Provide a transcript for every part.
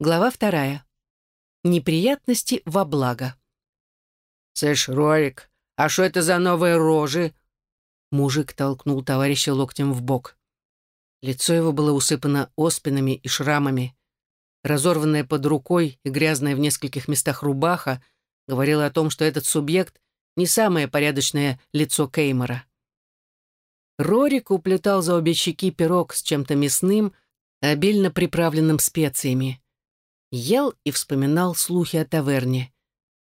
Глава вторая. Неприятности во благо. «Слышь, Рорик, а что это за новые рожи?» Мужик толкнул товарища локтем в бок. Лицо его было усыпано оспинами и шрамами. Разорванная под рукой и грязная в нескольких местах рубаха говорила о том, что этот субъект не самое порядочное лицо Кеймора. Рорик уплетал за обе щеки пирог с чем-то мясным, обильно приправленным специями. Ел и вспоминал слухи о таверне.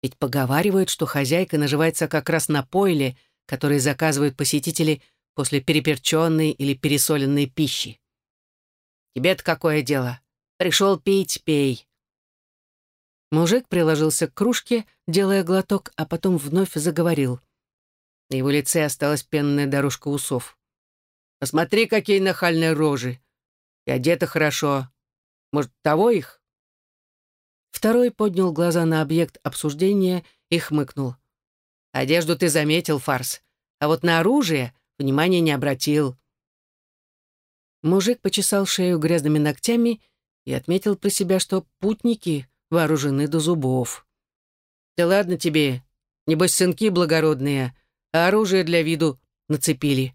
Ведь поговаривают, что хозяйка наживается как раз на пойле, которые заказывают посетители после переперченной или пересоленной пищи. «Тебе-то какое дело? Пришел пить, пей». Мужик приложился к кружке, делая глоток, а потом вновь заговорил. На его лице осталась пенная дорожка усов. «Посмотри, какие нахальные рожи! И одеты хорошо. Может, того их?» Второй поднял глаза на объект обсуждения и хмыкнул. «Одежду ты заметил, Фарс, а вот на оружие внимания не обратил». Мужик почесал шею грязными ногтями и отметил про себя, что путники вооружены до зубов. «Да ладно тебе, небось сынки благородные, а оружие для виду нацепили».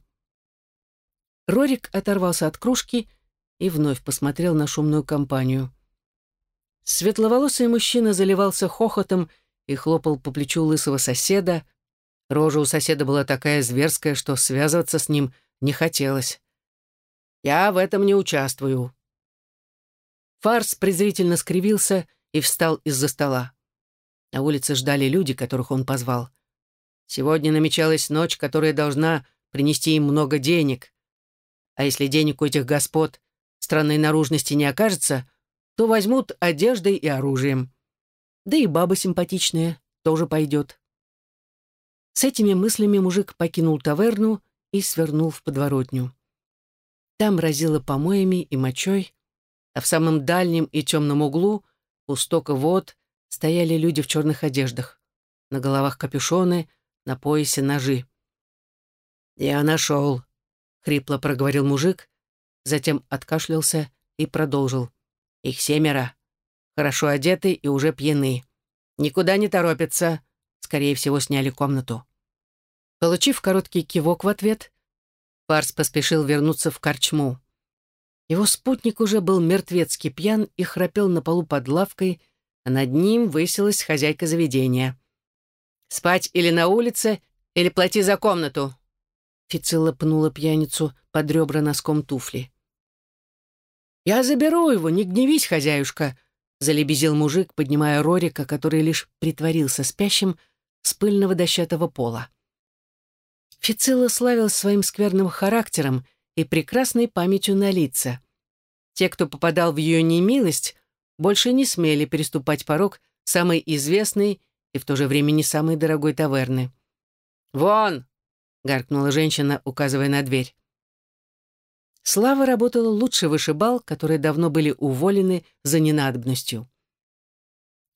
Рорик оторвался от кружки и вновь посмотрел на шумную компанию. Светловолосый мужчина заливался хохотом и хлопал по плечу лысого соседа. Рожа у соседа была такая зверская, что связываться с ним не хотелось. «Я в этом не участвую». Фарс презрительно скривился и встал из-за стола. На улице ждали люди, которых он позвал. Сегодня намечалась ночь, которая должна принести им много денег. А если денег у этих господ странной наружности не окажется, то возьмут одеждой и оружием. Да и баба симпатичная тоже пойдет. С этими мыслями мужик покинул таверну и свернул в подворотню. Там разило помоями и мочой, а в самом дальнем и темном углу, у стока вод, стояли люди в черных одеждах. На головах капюшоны, на поясе ножи. «Я нашел», — хрипло проговорил мужик, затем откашлялся и продолжил. Их семеро. Хорошо одеты и уже пьяны. Никуда не торопятся. Скорее всего, сняли комнату. Получив короткий кивок в ответ, Парс поспешил вернуться в корчму. Его спутник уже был мертвецки пьян и храпел на полу под лавкой, а над ним высилась хозяйка заведения. «Спать или на улице, или плати за комнату!» Фицилла пнула пьяницу под ребра носком туфли. «Я заберу его, не гневись, хозяюшка», — залебезил мужик, поднимая Рорика, который лишь притворился спящим с пыльного дощатого пола. Фицилла славил своим скверным характером и прекрасной памятью на лица. Те, кто попадал в ее немилость, больше не смели переступать порог самой известной и в то же время не самой дорогой таверны. «Вон!» — гаркнула женщина, указывая на дверь. Слава работала лучше вышибал, которые давно были уволены за ненадобностью.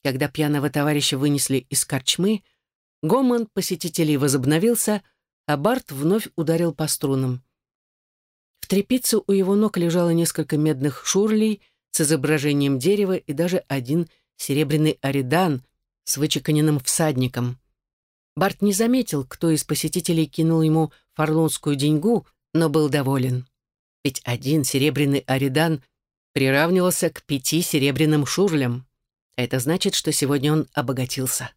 Когда пьяного товарища вынесли из корчмы, гомон посетителей возобновился, а Барт вновь ударил по струнам. В трепице у его ног лежало несколько медных шурлей с изображением дерева и даже один серебряный аридан с вычеканенным всадником. Барт не заметил, кто из посетителей кинул ему фарлонскую деньгу, но был доволен ведь один серебряный аридан приравнивался к пяти серебряным шурлям. Это значит, что сегодня он обогатился.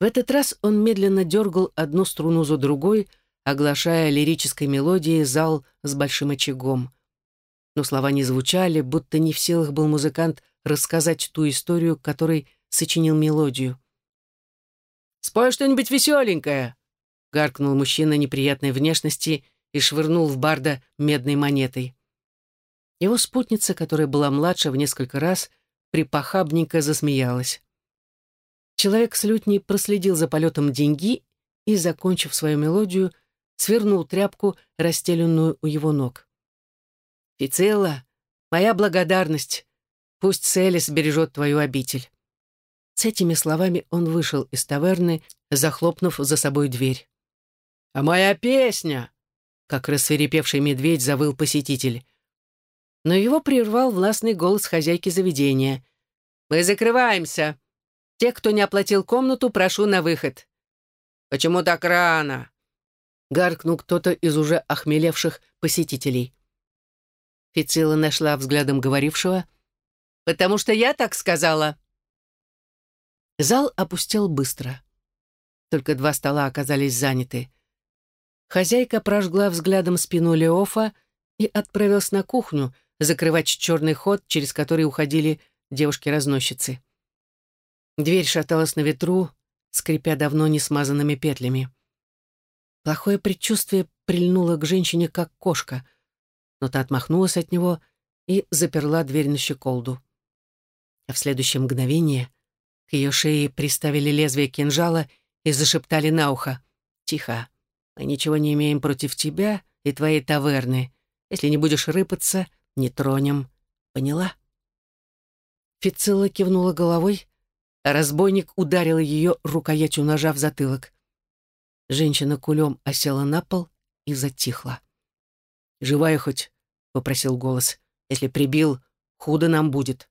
В этот раз он медленно дергал одну струну за другой, оглашая лирической мелодией зал с большим очагом. Но слова не звучали, будто не в силах был музыкант рассказать ту историю, которой сочинил мелодию. «Спой что-нибудь веселенькое!» — гаркнул мужчина неприятной внешности — и швырнул в Барда медной монетой. Его спутница, которая была младше в несколько раз, припохабненько засмеялась. Человек с лютней проследил за полетом деньги и, закончив свою мелодию, свернул тряпку, расстеленную у его ног. «Фицилла, моя благодарность. Пусть Селис бережет твою обитель». С этими словами он вышел из таверны, захлопнув за собой дверь. «А моя песня!» Как рассверепевший медведь завыл посетитель. Но его прервал властный голос хозяйки заведения. «Мы закрываемся. Тех, кто не оплатил комнату, прошу на выход». «Почему так рано?» Гаркнул кто-то из уже охмелевших посетителей. Фицила нашла взглядом говорившего. «Потому что я так сказала». Зал опустел быстро. Только два стола оказались заняты. Хозяйка прожгла взглядом спину Леофа и отправилась на кухню закрывать черный ход, через который уходили девушки-разносчицы. Дверь шаталась на ветру, скрипя давно не смазанными петлями. Плохое предчувствие прильнуло к женщине, как кошка, но та отмахнулась от него и заперла дверь на щеколду. А в следующее мгновение к ее шее приставили лезвие кинжала и зашептали на ухо. «Тихо, мы ничего не имеем против тебя и твоей таверны. Если не будешь рыпаться, не тронем. Поняла?» Фицилла кивнула головой, а разбойник ударил ее рукоятью ножа в затылок. Женщина кулем осела на пол и затихла. «Живая хоть?» — попросил голос. «Если прибил, худо нам будет».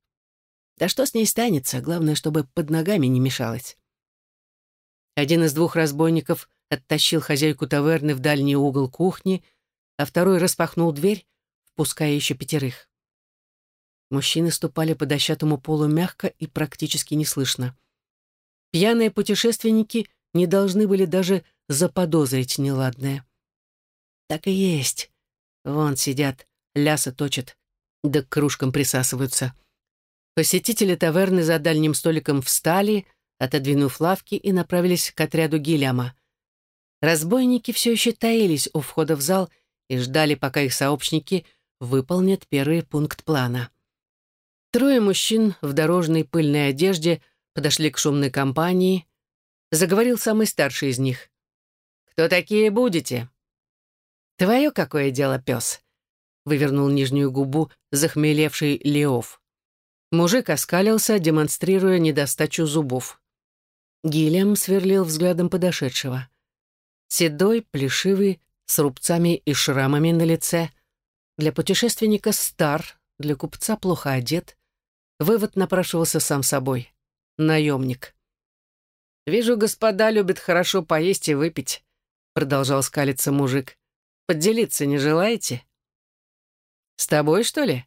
«Да что с ней станется? Главное, чтобы под ногами не мешалось». Один из двух разбойников оттащил хозяйку таверны в дальний угол кухни, а второй распахнул дверь, впуская еще пятерых. Мужчины ступали по дощатому полу мягко и практически неслышно. Пьяные путешественники не должны были даже заподозрить неладное. Так и есть. Вон сидят, лясы точат, да к кружкам присасываются. Посетители таверны за дальним столиком встали, отодвинув лавки, и направились к отряду Гиляма. Разбойники все еще таились у входа в зал и ждали, пока их сообщники выполнят первый пункт плана. Трое мужчин в дорожной пыльной одежде подошли к шумной компании. Заговорил самый старший из них. «Кто такие будете?» «Твое какое дело, пес?» — вывернул нижнюю губу захмелевший Леов. Мужик оскалился, демонстрируя недостачу зубов. Гильям сверлил взглядом подошедшего. Седой, плешивый, с рубцами и шрамами на лице. Для путешественника стар, для купца плохо одет. Вывод напрашивался сам собой. Наемник. «Вижу, господа любят хорошо поесть и выпить», — продолжал скалиться мужик. «Поделиться не желаете?» «С тобой, что ли?»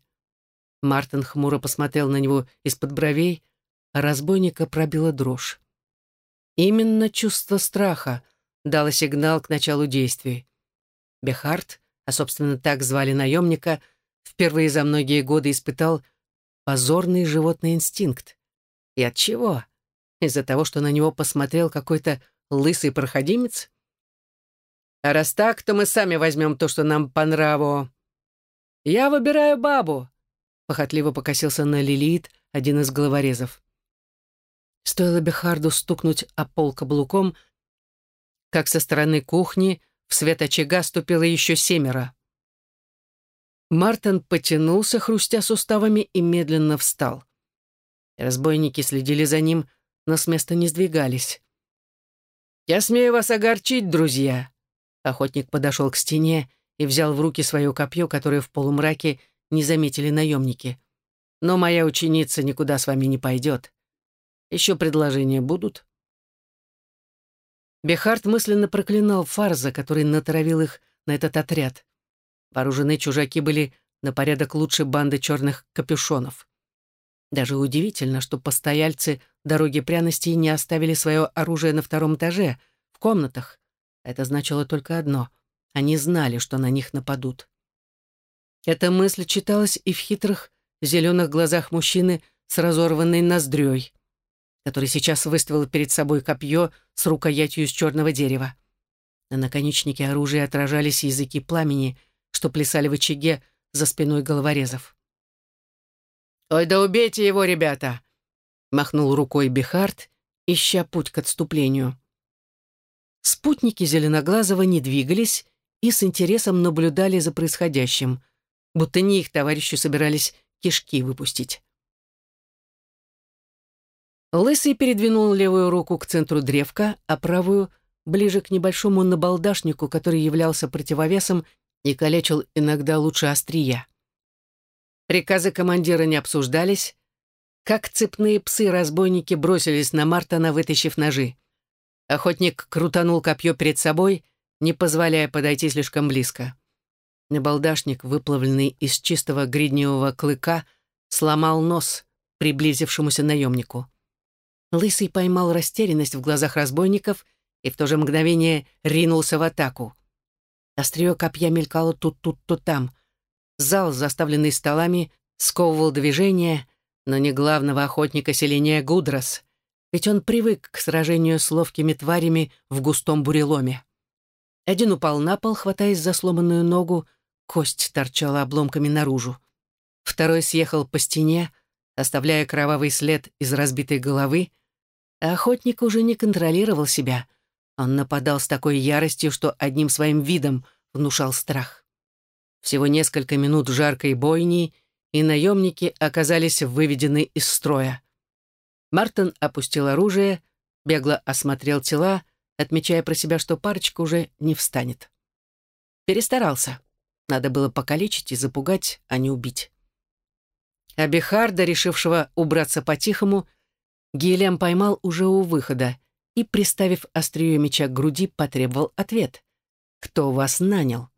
Мартин хмуро посмотрел на него из-под бровей, а разбойника пробила дрожь. Именно чувство страха дало сигнал к началу действий. Бехард, а, собственно, так звали наемника, впервые за многие годы испытал позорный животный инстинкт. И от чего? Из-за того, что на него посмотрел какой-то лысый проходимец? А раз так, то мы сами возьмем то, что нам по нраву. Я выбираю бабу, похотливо покосился на Лилит один из головорезов. Стоило Бехарду стукнуть о пол каблуком, как со стороны кухни в свет очага ступило еще семеро. Мартин потянулся, хрустя суставами, и медленно встал. Разбойники следили за ним, но с места не сдвигались. «Я смею вас огорчить, друзья!» Охотник подошел к стене и взял в руки свое копье, которое в полумраке не заметили наемники. Но моя ученица никуда с вами не пойдет. Еще предложения будут?» Бехард мысленно проклинал Фарза, который натравил их на этот отряд. Вооружены чужаки были на порядок лучше банды черных капюшонов. Даже удивительно, что постояльцы дороги пряностей не оставили свое оружие на втором этаже, в комнатах. Это значило только одно — они знали, что на них нападут. Эта мысль читалась и в хитрых, зеленых глазах мужчины с разорванной ноздрёй, который сейчас выставил перед собой копье с рукоятью из черного дерева. На наконечнике оружия отражались языки пламени, что плясали в очаге за спиной головорезов. «Ой, да убейте его, ребята!» — махнул рукой Бихард, ища путь к отступлению. Спутники Зеленоглазого не двигались и с интересом наблюдали за происходящим будто не их товарищи собирались кишки выпустить. Лысый передвинул левую руку к центру древка, а правую — ближе к небольшому набалдашнику, который являлся противовесом и калечил иногда лучше острия. Приказы командира не обсуждались. Как цепные псы-разбойники бросились на Мартона, вытащив ножи. Охотник крутанул копье перед собой, не позволяя подойти слишком близко. Набалдашник, выплавленный из чистого гридневого клыка, сломал нос приблизившемуся наемнику. Лысый поймал растерянность в глазах разбойников и в то же мгновение ринулся в атаку. Острие копья мелькало тут, тут, то там. Зал, заставленный столами, сковывал движение, но не главного охотника селения Гудрас, ведь он привык к сражению с ловкими тварями в густом буреломе. Один упал на пол, хватаясь за сломанную ногу, кость торчала обломками наружу. Второй съехал по стене, оставляя кровавый след из разбитой головы, охотник уже не контролировал себя. Он нападал с такой яростью, что одним своим видом внушал страх. Всего несколько минут жаркой бойни, и наемники оказались выведены из строя. Мартин опустил оружие, бегло осмотрел тела, отмечая про себя, что парочка уже не встанет. Перестарался. Надо было покалечить и запугать, а не убить. А Бехарда, решившего убраться по-тихому, Гильям поймал уже у выхода и, приставив острие меча к груди, потребовал ответ. «Кто вас нанял?»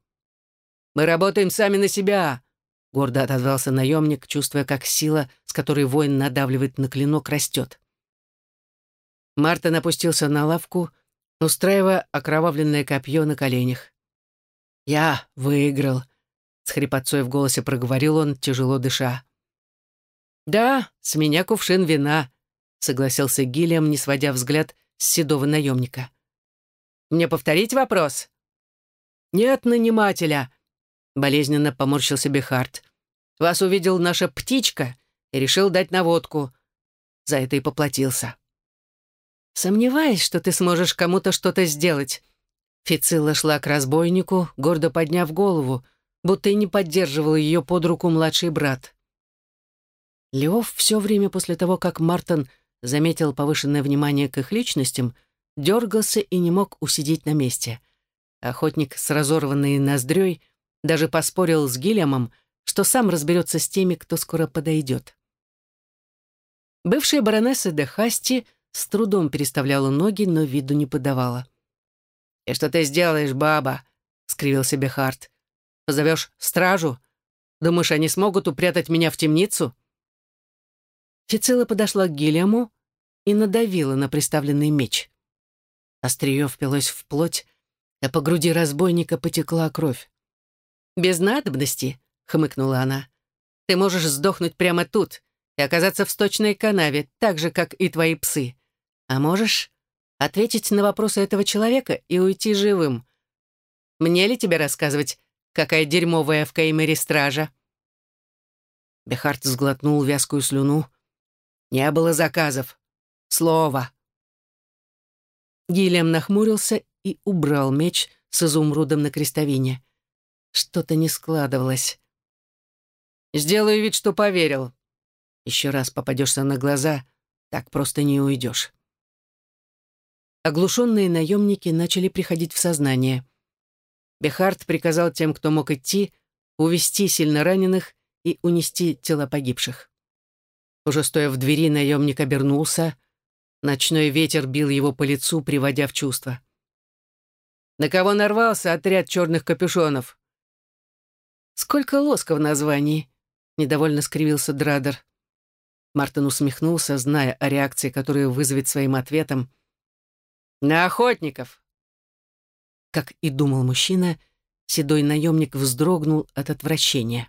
«Мы работаем сами на себя!» Гордо отозвался наемник, чувствуя, как сила, с которой воин надавливает на клинок, растет. Мартин опустился на лавку, устраивая окровавленное копье на коленях. «Я выиграл», — с хрипотцой в голосе проговорил он, тяжело дыша. «Да, с меня кувшин вина», — согласился Гиллиам, не сводя взгляд с седого наемника. «Мне повторить вопрос?» «Нет нанимателя», — болезненно поморщился Бехард. «Вас увидел наша птичка и решил дать наводку. За это и поплатился». «Сомневаюсь, что ты сможешь кому-то что-то сделать». Фицилла шла к разбойнику, гордо подняв голову, будто и не поддерживал ее под руку младший брат. Леов все время после того, как Мартин заметил повышенное внимание к их личностям, дергался и не мог усидеть на месте. Охотник с разорванной ноздрёй даже поспорил с Гильямом, что сам разберется с теми, кто скоро подойдет. Бывшая баронесса де Хасти с трудом переставляла ноги, но виду не подавала. «И что ты сделаешь, баба?» — скривил себе Харт. «Позовешь стражу? Думаешь, они смогут упрятать меня в темницу?» Фицила подошла к Гильяму и надавила на приставленный меч. Острие впилось в плоть, а по груди разбойника потекла кровь. «Без надобности», — хмыкнула она. «Ты можешь сдохнуть прямо тут и оказаться в сточной канаве, так же, как и твои псы. А можешь ответить на вопросы этого человека и уйти живым. Мне ли тебе рассказывать, какая дерьмовая в Кеймере стража?» Бехард сглотнул вязкую слюну, не было заказов. Слово. Гильям нахмурился и убрал меч с изумрудом на крестовине. Что-то не складывалось. «Сделаю вид, что поверил. Еще раз попадешься на глаза, так просто не уйдешь». Оглушенные наемники начали приходить в сознание. Бехард приказал тем, кто мог идти, увести сильно раненых и унести тела погибших. Уже стоя в двери, наемник обернулся. Ночной ветер бил его по лицу, приводя в чувство. «На кого нарвался отряд черных капюшонов?» «Сколько лоска в названии?» — недовольно скривился Драдер. Мартин усмехнулся, зная о реакции, которую вызовет своим ответом. «На охотников!» Как и думал мужчина, седой наемник вздрогнул от отвращения.